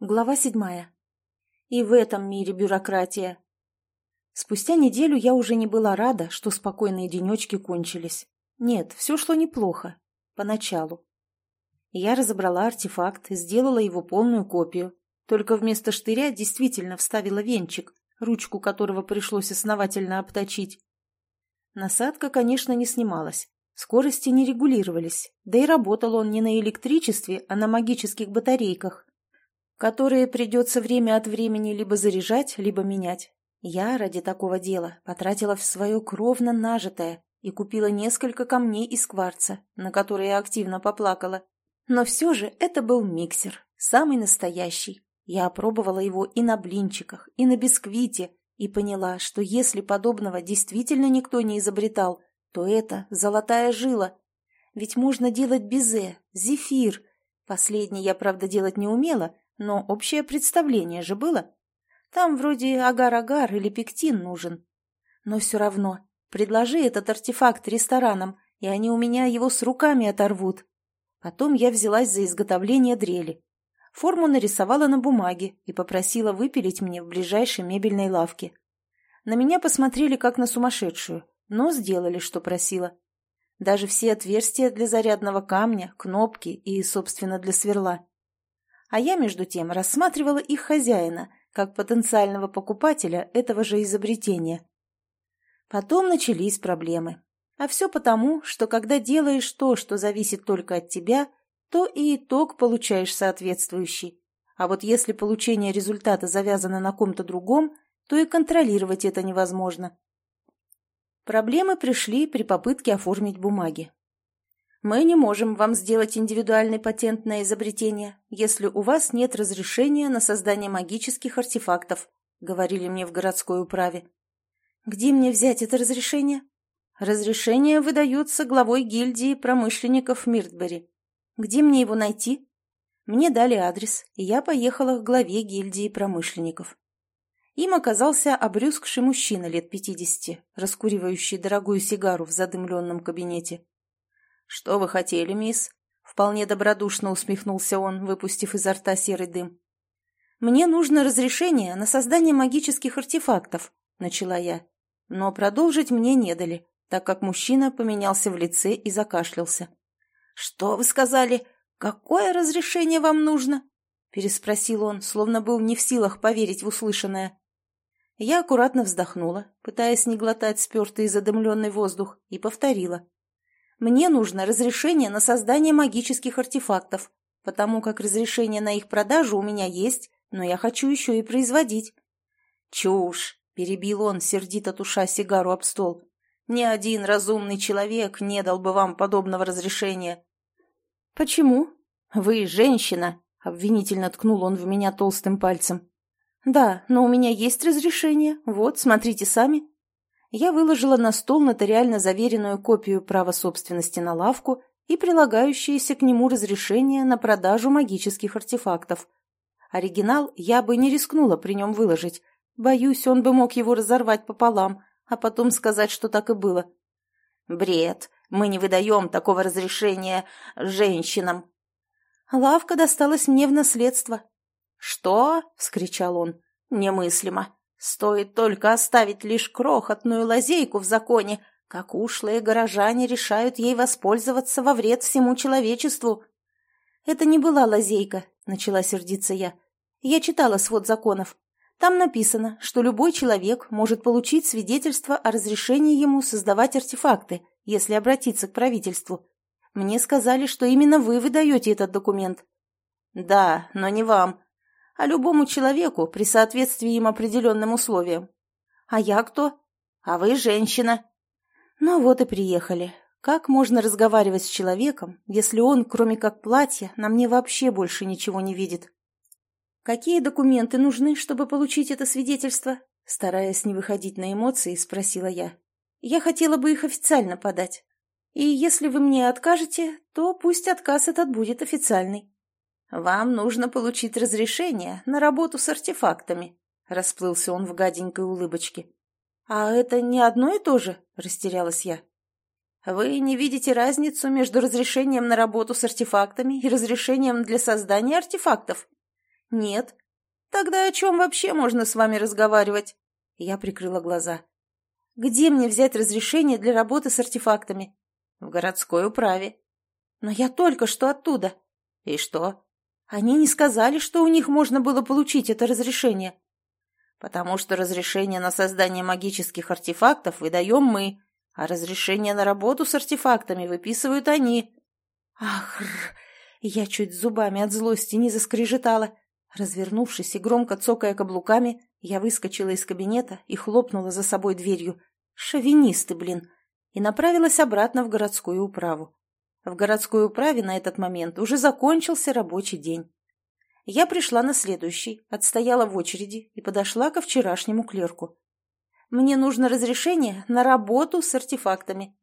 Глава седьмая. И в этом мире бюрократия. Спустя неделю я уже не была рада, что спокойные денечки кончились. Нет, все шло неплохо. Поначалу. Я разобрала артефакт сделала его полную копию. Только вместо штыря действительно вставила венчик, ручку которого пришлось основательно обточить. Насадка, конечно, не снималась. Скорости не регулировались, да и работал он не на электричестве, а на магических батарейках, которые придется время от времени либо заряжать, либо менять. Я ради такого дела потратила в свое кровно нажитое и купила несколько камней из кварца, на которые активно поплакала. Но все же это был миксер, самый настоящий. Я опробовала его и на блинчиках, и на бисквите, и поняла, что если подобного действительно никто не изобретал, то это золотая жила. Ведь можно делать безе, зефир. Последний я, правда, делать не умела, но общее представление же было. Там вроде агар-агар или пектин нужен. Но все равно, предложи этот артефакт ресторанам, и они у меня его с руками оторвут. Потом я взялась за изготовление дрели. Форму нарисовала на бумаге и попросила выпилить мне в ближайшей мебельной лавке. На меня посмотрели как на сумасшедшую, но сделали, что просила. Даже все отверстия для зарядного камня, кнопки и, собственно, для сверла а я, между тем, рассматривала их хозяина, как потенциального покупателя этого же изобретения. Потом начались проблемы. А все потому, что когда делаешь то, что зависит только от тебя, то и итог получаешь соответствующий. А вот если получение результата завязано на ком-то другом, то и контролировать это невозможно. Проблемы пришли при попытке оформить бумаги. Мы не можем вам сделать индивидуальный патент на изобретение, если у вас нет разрешения на создание магических артефактов, говорили мне в городской управе. Где мне взять это разрешение? Разрешение выдается главой гильдии промышленников Миртбери. Где мне его найти? Мне дали адрес, и я поехала к главе гильдии промышленников. Им оказался обрюзгший мужчина лет пятидесяти, раскуривающий дорогую сигару в задымленном кабинете. «Что вы хотели, мисс?» — вполне добродушно усмехнулся он, выпустив изо рта серый дым. «Мне нужно разрешение на создание магических артефактов», — начала я. Но продолжить мне не дали, так как мужчина поменялся в лице и закашлялся. «Что вы сказали? Какое разрешение вам нужно?» — переспросил он, словно был не в силах поверить в услышанное. Я аккуратно вздохнула, пытаясь не глотать спертый и задымленный воздух, и повторила. Мне нужно разрешение на создание магических артефактов, потому как разрешение на их продажу у меня есть, но я хочу еще и производить. Чушь, перебил он, сердито туша сигару об стол. Ни один разумный человек не дал бы вам подобного разрешения. Почему? Вы женщина, обвинительно ткнул он в меня толстым пальцем. Да, но у меня есть разрешение. Вот, смотрите сами я выложила на стол нотариально заверенную копию права собственности на лавку и прилагающееся к нему разрешение на продажу магических артефактов. Оригинал я бы не рискнула при нем выложить. Боюсь, он бы мог его разорвать пополам, а потом сказать, что так и было. «Бред! Мы не выдаем такого разрешения женщинам!» Лавка досталась мне в наследство. «Что?» — вскричал он. «Немыслимо! Стоит только оставить лишь крохотную лазейку в законе, как ушлые горожане решают ей воспользоваться во вред всему человечеству. «Это не была лазейка», — начала сердиться я. «Я читала свод законов. Там написано, что любой человек может получить свидетельство о разрешении ему создавать артефакты, если обратиться к правительству. Мне сказали, что именно вы выдаете этот документ». «Да, но не вам а любому человеку при соответствии им определенным условиям. А я кто? А вы женщина. Ну вот и приехали. Как можно разговаривать с человеком, если он, кроме как платья, на мне вообще больше ничего не видит? Какие документы нужны, чтобы получить это свидетельство? Стараясь не выходить на эмоции, спросила я. Я хотела бы их официально подать. И если вы мне откажете, то пусть отказ этот будет официальный. «Вам нужно получить разрешение на работу с артефактами», — расплылся он в гаденькой улыбочке. «А это не одно и то же?» — растерялась я. «Вы не видите разницу между разрешением на работу с артефактами и разрешением для создания артефактов? Нет. Тогда о чем вообще можно с вами разговаривать? Я прикрыла глаза. Где мне взять разрешение для работы с артефактами? В городской управе. Но я только что оттуда. И что? Они не сказали, что у них можно было получить это разрешение. Потому что разрешение на создание магических артефактов выдаем мы, а разрешение на работу с артефактами выписывают они. Ах, я чуть зубами от злости не заскрежетала. Развернувшись и громко цокая каблуками, я выскочила из кабинета и хлопнула за собой дверью. Шовинисты, блин! И направилась обратно в городскую управу. В городской управе на этот момент уже закончился рабочий день. Я пришла на следующий, отстояла в очереди и подошла ко вчерашнему клерку. Мне нужно разрешение на работу с артефактами.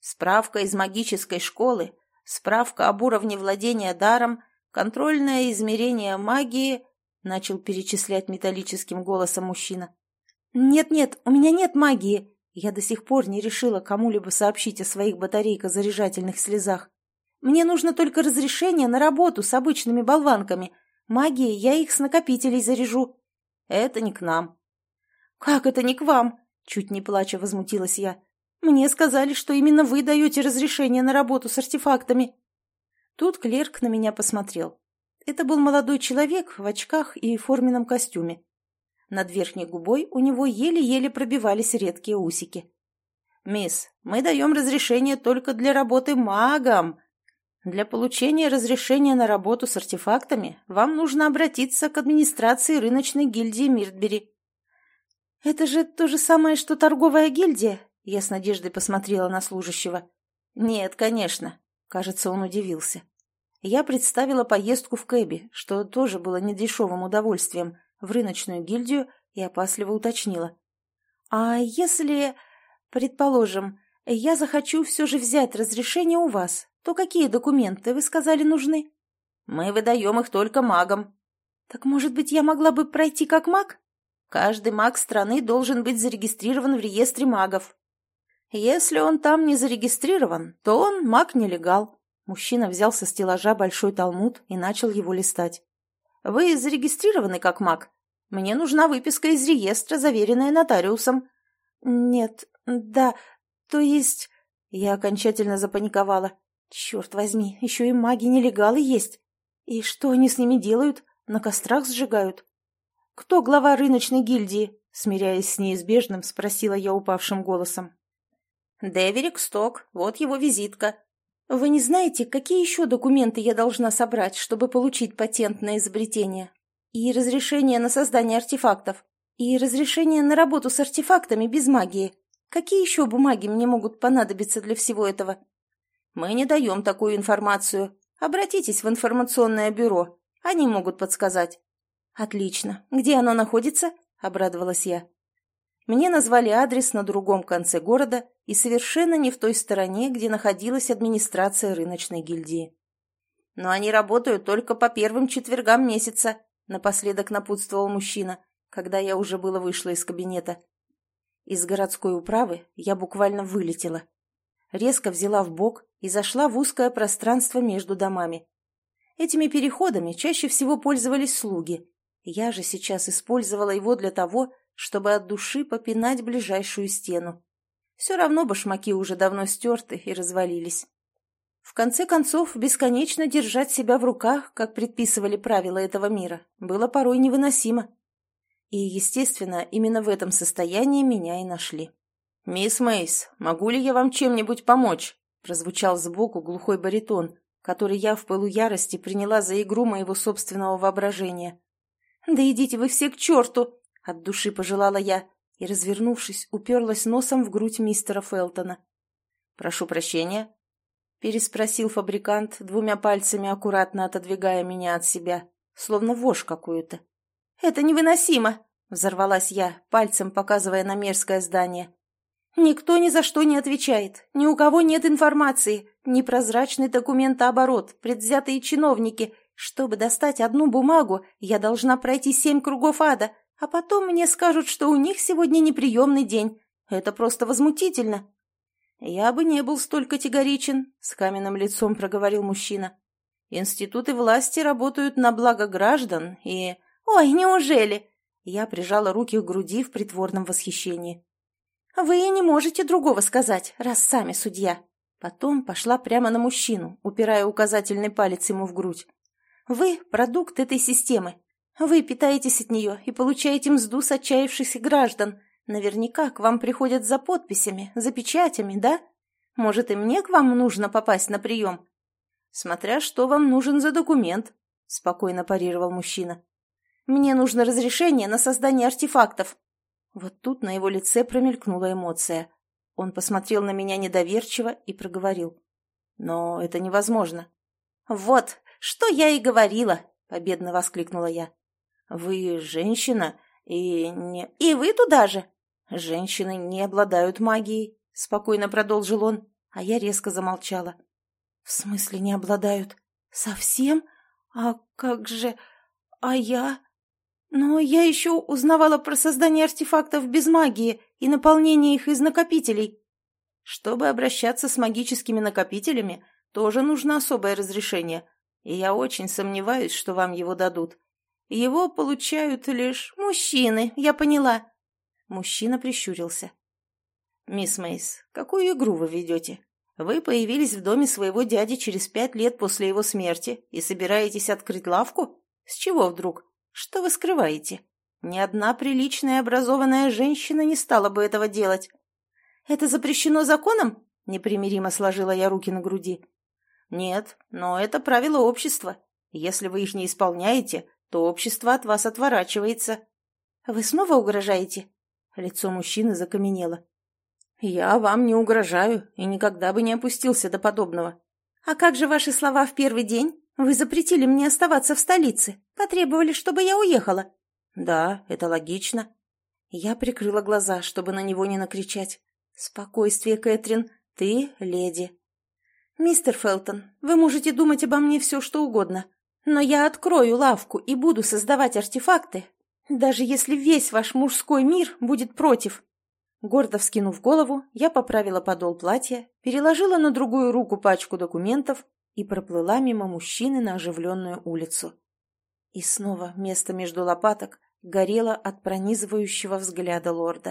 Справка из магической школы, справка об уровне владения даром, контрольное измерение магии, начал перечислять металлическим голосом мужчина. «Нет-нет, у меня нет магии!» Я до сих пор не решила кому-либо сообщить о своих батарейко-заряжательных слезах. Мне нужно только разрешение на работу с обычными болванками. Магией я их с накопителей заряжу. Это не к нам. Как это не к вам? Чуть не плача возмутилась я. Мне сказали, что именно вы даете разрешение на работу с артефактами. Тут клерк на меня посмотрел. Это был молодой человек в очках и форменном костюме. Над верхней губой у него еле-еле пробивались редкие усики. «Мисс, мы даем разрешение только для работы магом. Для получения разрешения на работу с артефактами вам нужно обратиться к администрации рыночной гильдии Миртбери». «Это же то же самое, что торговая гильдия?» Я с надеждой посмотрела на служащего. «Нет, конечно». Кажется, он удивился. Я представила поездку в Кэби, что тоже было недешевым удовольствием, в рыночную гильдию и опасливо уточнила. «А если, предположим, я захочу все же взять разрешение у вас, то какие документы, вы сказали, нужны?» «Мы выдаем их только магам». «Так, может быть, я могла бы пройти как маг?» «Каждый маг страны должен быть зарегистрирован в реестре магов». «Если он там не зарегистрирован, то он маг-нелегал». Мужчина взял со стеллажа большой талмуд и начал его листать. Вы зарегистрированы как маг? Мне нужна выписка из реестра, заверенная нотариусом». «Нет, да, то есть...» Я окончательно запаниковала. «Черт возьми, еще и маги-нелегалы есть. И что они с ними делают? На кострах сжигают?» «Кто глава рыночной гильдии?» Смиряясь с неизбежным, спросила я упавшим голосом. «Деверик Сток, вот его визитка. «Вы не знаете, какие еще документы я должна собрать, чтобы получить патент на изобретение? И разрешение на создание артефактов? И разрешение на работу с артефактами без магии? Какие еще бумаги мне могут понадобиться для всего этого?» «Мы не даем такую информацию. Обратитесь в информационное бюро. Они могут подсказать». «Отлично. Где оно находится?» – обрадовалась я. Мне назвали адрес на другом конце города и совершенно не в той стороне, где находилась администрация рыночной гильдии. «Но они работают только по первым четвергам месяца», — напоследок напутствовал мужчина, когда я уже было вышла из кабинета. Из городской управы я буквально вылетела. Резко взяла в бок и зашла в узкое пространство между домами. Этими переходами чаще всего пользовались слуги. Я же сейчас использовала его для того, чтобы от души попинать ближайшую стену. Все равно башмаки уже давно стерты и развалились. В конце концов, бесконечно держать себя в руках, как предписывали правила этого мира, было порой невыносимо. И, естественно, именно в этом состоянии меня и нашли. «Мисс Мейс, могу ли я вам чем-нибудь помочь?» прозвучал сбоку глухой баритон, который я в пылу ярости приняла за игру моего собственного воображения. «Да идите вы все к черту!» От души пожелала я и, развернувшись, уперлась носом в грудь мистера Фелтона. «Прошу прощения», — переспросил фабрикант, двумя пальцами аккуратно отодвигая меня от себя, словно вошь какую-то. «Это невыносимо!» — взорвалась я, пальцем показывая на мерзкое здание. «Никто ни за что не отвечает, ни у кого нет информации, непрозрачный документооборот, предвзятые чиновники. Чтобы достать одну бумагу, я должна пройти семь кругов ада, а потом мне скажут, что у них сегодня неприемный день. Это просто возмутительно. Я бы не был столь категоричен, с каменным лицом проговорил мужчина. Институты власти работают на благо граждан и... Ой, неужели? Я прижала руки к груди в притворном восхищении. Вы не можете другого сказать, раз сами судья. Потом пошла прямо на мужчину, упирая указательный палец ему в грудь. Вы – продукт этой системы. Вы питаетесь от нее и получаете мзду с отчаявшихся граждан. Наверняка к вам приходят за подписями, за печатями, да? Может, и мне к вам нужно попасть на прием? Смотря что вам нужен за документ, спокойно парировал мужчина. Мне нужно разрешение на создание артефактов. Вот тут на его лице промелькнула эмоция. Он посмотрел на меня недоверчиво и проговорил. Но это невозможно. Вот, что я и говорила, победно воскликнула я. Вы женщина и не... И вы туда же. Женщины не обладают магией, спокойно продолжил он, а я резко замолчала. В смысле не обладают? Совсем? А как же... А я... Но я еще узнавала про создание артефактов без магии и наполнение их из накопителей. Чтобы обращаться с магическими накопителями, тоже нужно особое разрешение, и я очень сомневаюсь, что вам его дадут. Его получают лишь мужчины, я поняла. Мужчина прищурился. «Мисс Мейс, какую игру вы ведете? Вы появились в доме своего дяди через пять лет после его смерти и собираетесь открыть лавку? С чего вдруг?» Что вы скрываете? Ни одна приличная образованная женщина не стала бы этого делать. Это запрещено законом? Непримиримо сложила я руки на груди. Нет, но это правило общества. Если вы их не исполняете, то общество от вас отворачивается. Вы снова угрожаете? Лицо мужчины закаменело. Я вам не угрожаю и никогда бы не опустился до подобного. А как же ваши слова в первый день? Вы запретили мне оставаться в столице, потребовали, чтобы я уехала. Да, это логично. Я прикрыла глаза, чтобы на него не накричать. Спокойствие, Кэтрин, ты леди. Мистер Фелтон, вы можете думать обо мне все, что угодно, но я открою лавку и буду создавать артефакты, даже если весь ваш мужской мир будет против. Гордо вскинув голову, я поправила подол платья, переложила на другую руку пачку документов и проплыла мимо мужчины на оживленную улицу. И снова место между лопаток горело от пронизывающего взгляда лорда.